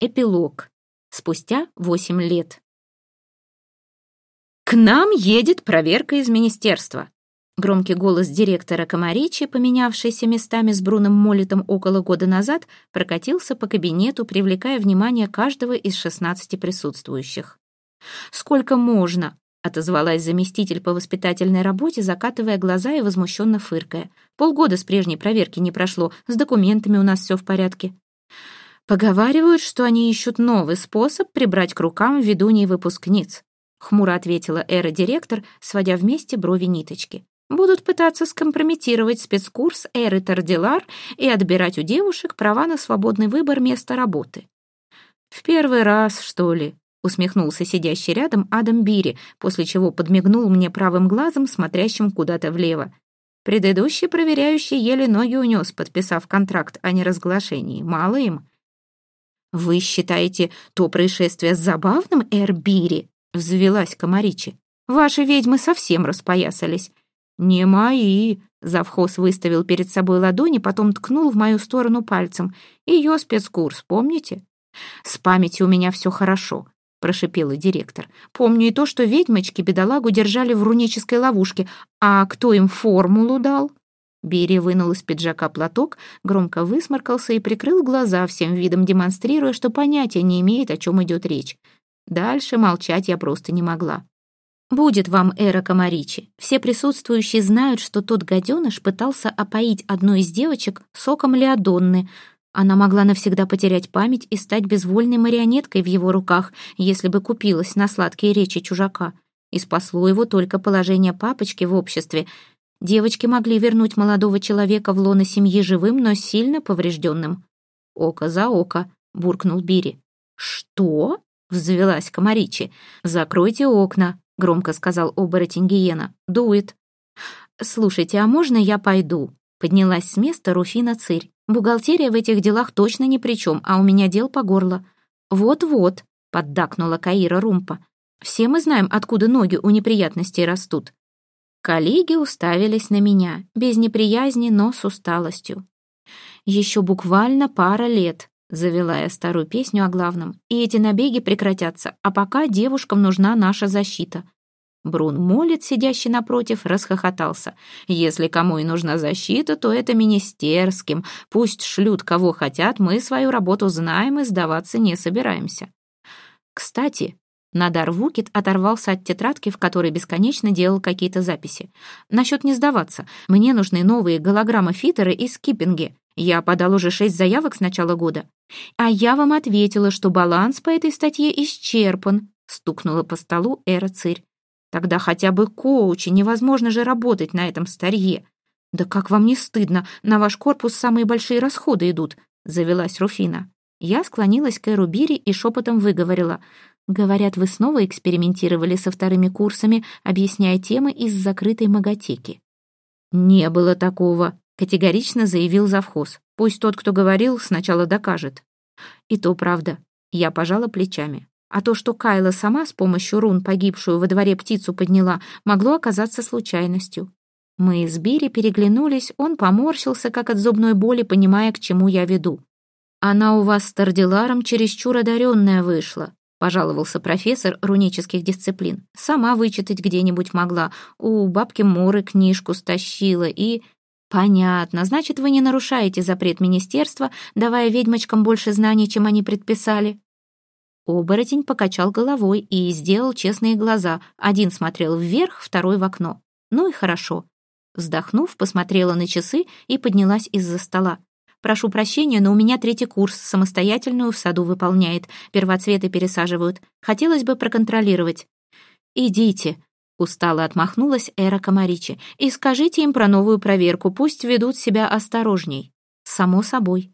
Эпилог. Спустя восемь лет. «К нам едет проверка из министерства!» Громкий голос директора Комаричи, поменявшийся местами с Бруном Молитом около года назад, прокатился по кабинету, привлекая внимание каждого из шестнадцати присутствующих. «Сколько можно?» — отозвалась заместитель по воспитательной работе, закатывая глаза и возмущенно фыркая. «Полгода с прежней проверки не прошло, с документами у нас все в порядке». «Поговаривают, что они ищут новый способ прибрать к рукам ведуней выпускниц», хмуро ответила эра-директор, сводя вместе брови ниточки. «Будут пытаться скомпрометировать спецкурс эры Тардилар и отбирать у девушек права на свободный выбор места работы». «В первый раз, что ли?» усмехнулся сидящий рядом Адам Бири, после чего подмигнул мне правым глазом, смотрящим куда-то влево. Предыдущий проверяющий еле ноги унес, подписав контракт о неразглашении. Мало им. «Вы считаете то происшествие забавным, Эрбири?» — взвелась Комаричи. «Ваши ведьмы совсем распоясались». «Не мои», — завхоз выставил перед собой ладони, потом ткнул в мою сторону пальцем. «Ее спецкурс, помните?» «С памятью у меня все хорошо», — прошипела директор. «Помню и то, что ведьмочки бедолагу держали в рунической ловушке. А кто им формулу дал?» Бири вынул из пиджака платок, громко высморкался и прикрыл глаза, всем видом демонстрируя, что понятия не имеет, о чем идет речь. Дальше молчать я просто не могла. «Будет вам эра Комаричи. Все присутствующие знают, что тот гаденыш пытался опоить одну из девочек соком Леодонны. Она могла навсегда потерять память и стать безвольной марионеткой в его руках, если бы купилась на сладкие речи чужака. И спасло его только положение папочки в обществе — Девочки могли вернуть молодого человека в лоно семьи живым, но сильно поврежденным. «Око за око», — буркнул Бири. «Что?» — взвелась Комаричи. «Закройте окна», — громко сказал оборотень Гиена. «Дует». «Слушайте, а можно я пойду?» Поднялась с места Руфина Цирь. «Бухгалтерия в этих делах точно ни при чем, а у меня дел по горло». «Вот-вот», — поддакнула Каира Румпа. «Все мы знаем, откуда ноги у неприятностей растут. Коллеги уставились на меня, без неприязни, но с усталостью. «Еще буквально пара лет», — завела я старую песню о главном, «и эти набеги прекратятся, а пока девушкам нужна наша защита». Брун Молит, сидящий напротив, расхохотался. «Если кому и нужна защита, то это министерским. Пусть шлют кого хотят, мы свою работу знаем и сдаваться не собираемся». Кстати, Надар Вукит оторвался от тетрадки, в которой бесконечно делал какие-то записи. «Насчет не сдаваться. Мне нужны новые голограммофитеры и скиппинги. Я подал уже шесть заявок с начала года. А я вам ответила, что баланс по этой статье исчерпан», стукнула по столу Эра Цирь. «Тогда хотя бы коучи, невозможно же работать на этом старье». «Да как вам не стыдно? На ваш корпус самые большие расходы идут», завелась Руфина. Я склонилась к Эру Бири и шепотом выговорила — Говорят, вы снова экспериментировали со вторыми курсами, объясняя темы из закрытой маготеки. «Не было такого», — категорично заявил завхоз. «Пусть тот, кто говорил, сначала докажет». «И то правда». Я пожала плечами. А то, что Кайла сама с помощью рун погибшую во дворе птицу подняла, могло оказаться случайностью. Мы с Бири переглянулись, он поморщился, как от зубной боли, понимая, к чему я веду. «Она у вас с Тардиларом чересчур одаренная вышла», пожаловался профессор рунических дисциплин. Сама вычитать где-нибудь могла. У бабки Муры книжку стащила и... Понятно, значит, вы не нарушаете запрет министерства, давая ведьмочкам больше знаний, чем они предписали. Оборотень покачал головой и сделал честные глаза. Один смотрел вверх, второй в окно. Ну и хорошо. Вздохнув, посмотрела на часы и поднялась из-за стола. Прошу прощения, но у меня третий курс, самостоятельную в саду выполняет, первоцветы пересаживают. Хотелось бы проконтролировать». «Идите», — устало отмахнулась Эра Комаричи, «и скажите им про новую проверку, пусть ведут себя осторожней». «Само собой».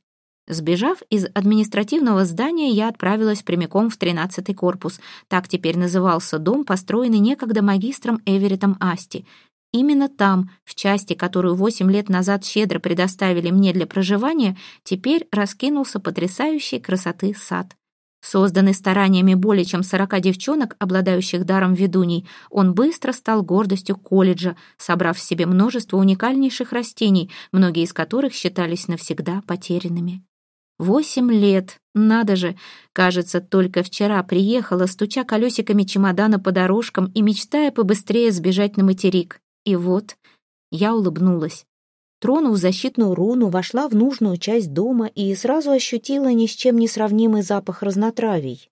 Сбежав из административного здания, я отправилась прямиком в тринадцатый корпус. Так теперь назывался дом, построенный некогда магистром Эверетом Асти. Именно там, в части, которую восемь лет назад щедро предоставили мне для проживания, теперь раскинулся потрясающей красоты сад. Созданный стараниями более чем сорока девчонок, обладающих даром ведуней, он быстро стал гордостью колледжа, собрав в себе множество уникальнейших растений, многие из которых считались навсегда потерянными. Восемь лет, надо же. Кажется, только вчера приехала, стуча колесиками чемодана по дорожкам и мечтая побыстрее сбежать на материк. И вот я улыбнулась. Тронув защитную руну, вошла в нужную часть дома и сразу ощутила ни с чем не сравнимый запах разнотравий.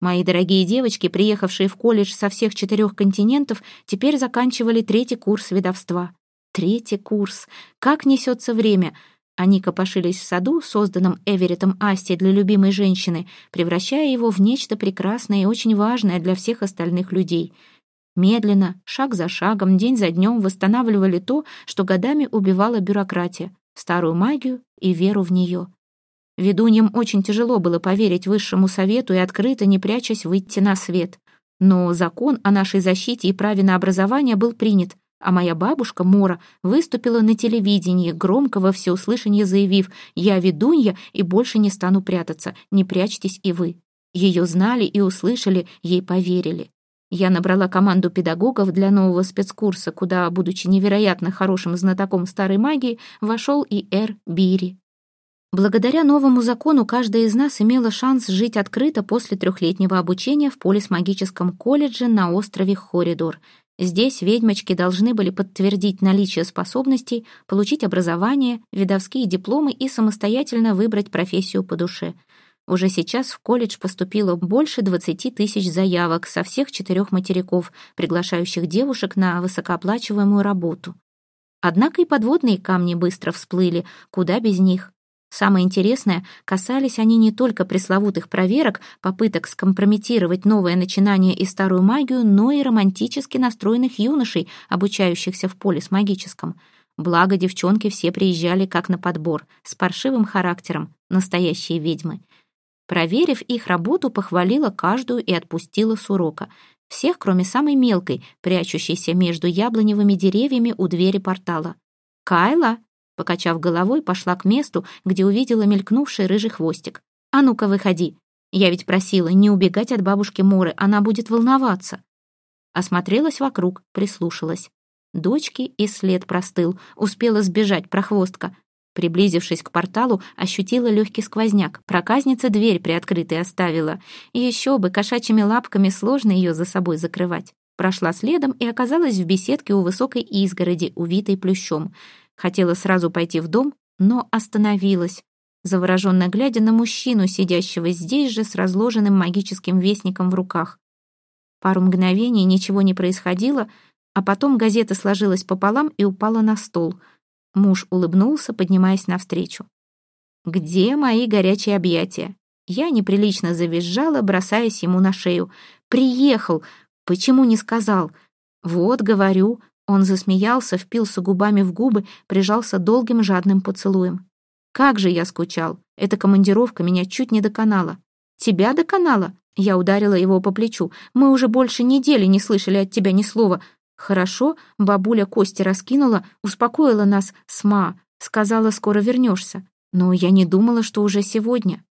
Мои дорогие девочки, приехавшие в колледж со всех четырех континентов, теперь заканчивали третий курс ведовства. Третий курс. Как несется время. Они копошились в саду, созданном Эверетом Асти для любимой женщины, превращая его в нечто прекрасное и очень важное для всех остальных людей. Медленно, шаг за шагом, день за днем восстанавливали то, что годами убивала бюрократия, старую магию и веру в нее. Ведуньям очень тяжело было поверить высшему совету и открыто, не прячась, выйти на свет. Но закон о нашей защите и праве на образование был принят, а моя бабушка Мора выступила на телевидении, громко во всеуслышание заявив «Я ведунья и больше не стану прятаться, не прячьтесь и вы». Ее знали и услышали, ей поверили. Я набрала команду педагогов для нового спецкурса, куда, будучи невероятно хорошим знатоком старой магии, вошел и Эр Бири. Благодаря новому закону каждая из нас имела шанс жить открыто после трехлетнего обучения в полисмагическом колледже на острове Хоридор. Здесь ведьмочки должны были подтвердить наличие способностей, получить образование, видовские дипломы и самостоятельно выбрать профессию по душе. Уже сейчас в колледж поступило больше 20 тысяч заявок со всех четырех материков, приглашающих девушек на высокооплачиваемую работу. Однако и подводные камни быстро всплыли, куда без них. Самое интересное, касались они не только пресловутых проверок, попыток скомпрометировать новое начинание и старую магию, но и романтически настроенных юношей, обучающихся в поле с магическом. Благо, девчонки все приезжали как на подбор, с паршивым характером, настоящие ведьмы. Проверив их работу, похвалила каждую и отпустила с урока. Всех, кроме самой мелкой, прячущейся между яблоневыми деревьями у двери портала. «Кайла!» Покачав головой, пошла к месту, где увидела мелькнувший рыжий хвостик. «А ну-ка, выходи! Я ведь просила не убегать от бабушки Моры, она будет волноваться!» Осмотрелась вокруг, прислушалась. Дочки и след простыл, успела сбежать прохвостка. Приблизившись к порталу, ощутила легкий сквозняк. Проказница дверь приоткрытой оставила. Еще бы, кошачьими лапками сложно ее за собой закрывать. Прошла следом и оказалась в беседке у высокой изгороди, увитой плющом. Хотела сразу пойти в дом, но остановилась, завороженно глядя на мужчину, сидящего здесь же с разложенным магическим вестником в руках. Пару мгновений ничего не происходило, а потом газета сложилась пополам и упала на стол. Муж улыбнулся, поднимаясь навстречу. «Где мои горячие объятия?» Я неприлично завизжала, бросаясь ему на шею. «Приехал! Почему не сказал?» «Вот, говорю, он засмеялся, впился губами в губы, прижался долгим жадным поцелуем. «Как же я скучал! Эта командировка меня чуть не доконала». «Тебя доконала?» Я ударила его по плечу. «Мы уже больше недели не слышали от тебя ни слова. Хорошо, бабуля кости раскинула, успокоила нас сма, сказала, скоро вернешься. Но я не думала, что уже сегодня».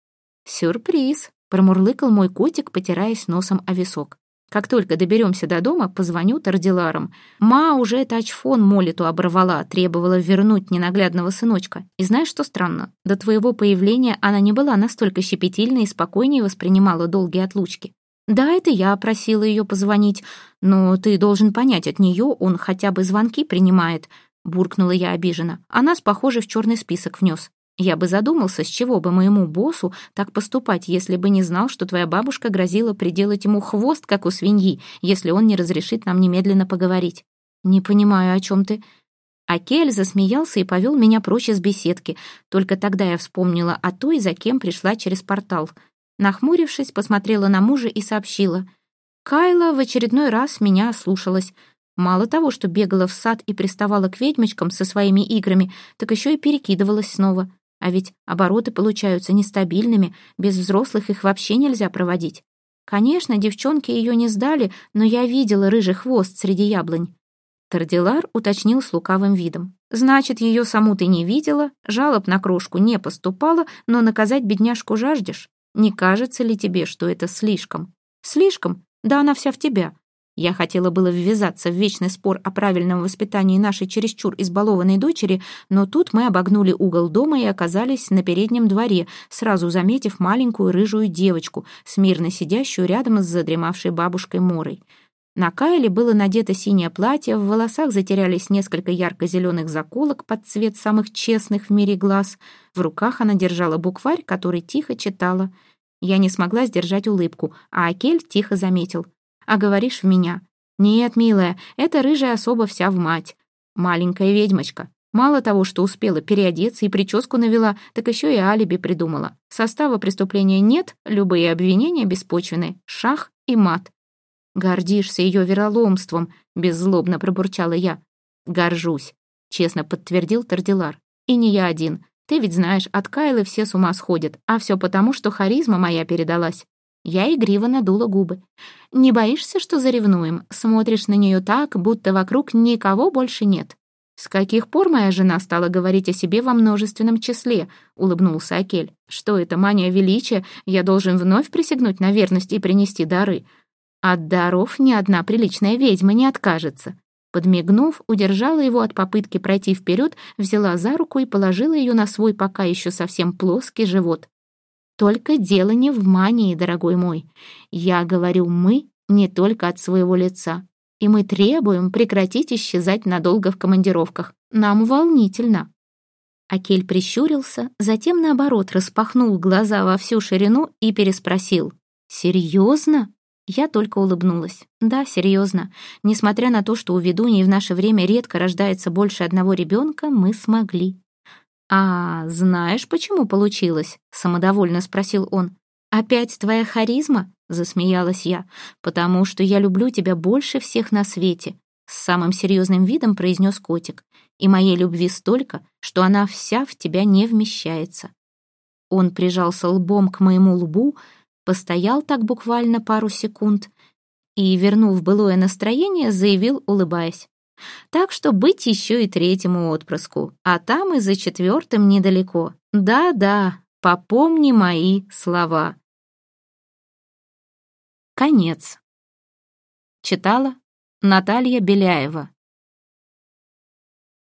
«Сюрприз!» — промурлыкал мой котик, потираясь носом о висок. Как только доберемся до дома, позвоню Тардиларам. Ма уже тачфон молиту оборвала, требовала вернуть ненаглядного сыночка. И знаешь, что странно? До твоего появления она не была настолько щепетильной и спокойнее воспринимала долгие отлучки. Да, это я просила ее позвонить, но ты должен понять, от нее он хотя бы звонки принимает, буркнула я обиженно. А нас, похоже, в черный список внес. Я бы задумался, с чего бы моему боссу так поступать, если бы не знал, что твоя бабушка грозила приделать ему хвост, как у свиньи, если он не разрешит нам немедленно поговорить. Не понимаю, о чем ты. Акель засмеялся и повел меня прочь из беседки. Только тогда я вспомнила о той, за кем пришла через портал. Нахмурившись, посмотрела на мужа и сообщила. Кайла в очередной раз меня ослушалась. Мало того, что бегала в сад и приставала к ведьмочкам со своими играми, так еще и перекидывалась снова. А ведь обороты получаются нестабильными, без взрослых их вообще нельзя проводить. Конечно, девчонки ее не сдали, но я видела рыжий хвост среди яблонь. Тардилар уточнил с лукавым видом. «Значит, ее саму ты не видела, жалоб на крошку не поступало, но наказать бедняжку жаждешь? Не кажется ли тебе, что это слишком?» «Слишком? Да она вся в тебя». Я хотела было ввязаться в вечный спор о правильном воспитании нашей чересчур избалованной дочери, но тут мы обогнули угол дома и оказались на переднем дворе, сразу заметив маленькую рыжую девочку, смирно сидящую рядом с задремавшей бабушкой Морой. На Кайле было надето синее платье, в волосах затерялись несколько ярко-зеленых заколок под цвет самых честных в мире глаз. В руках она держала букварь, который тихо читала. Я не смогла сдержать улыбку, а Акель тихо заметил. «А говоришь в меня?» «Нет, милая, эта рыжая особа вся в мать. Маленькая ведьмочка. Мало того, что успела переодеться и прическу навела, так еще и алиби придумала. Состава преступления нет, любые обвинения беспочвены. Шах и мат. «Гордишься ее вероломством», — беззлобно пробурчала я. «Горжусь», — честно подтвердил Тардилар. «И не я один. Ты ведь знаешь, от Кайлы все с ума сходят, а все потому, что харизма моя передалась». Я игриво надула губы. «Не боишься, что заревнуем? Смотришь на нее так, будто вокруг никого больше нет». «С каких пор моя жена стала говорить о себе во множественном числе?» — улыбнулся Акель. «Что это, мания величия? Я должен вновь присягнуть на верность и принести дары. От даров ни одна приличная ведьма не откажется. Подмигнув, удержала его от попытки пройти вперед, взяла за руку и положила ее на свой пока еще совсем плоский живот. Только дело не в мании, дорогой мой. Я говорю «мы» не только от своего лица. И мы требуем прекратить исчезать надолго в командировках. Нам волнительно. Акель прищурился, затем, наоборот, распахнул глаза во всю ширину и переспросил. «Серьезно?» Я только улыбнулась. Да, серьезно. Несмотря на то, что у ведуней в наше время редко рождается больше одного ребенка, мы смогли. «А знаешь, почему получилось?» — самодовольно спросил он. «Опять твоя харизма?» — засмеялась я. «Потому что я люблю тебя больше всех на свете», — с самым серьезным видом произнес котик. «И моей любви столько, что она вся в тебя не вмещается». Он прижался лбом к моему лбу, постоял так буквально пару секунд и, вернув былое настроение, заявил, улыбаясь. Так что быть еще и третьему отпрыску, а там и за четвертым недалеко. Да-да, попомни мои слова. Конец. Читала Наталья Беляева.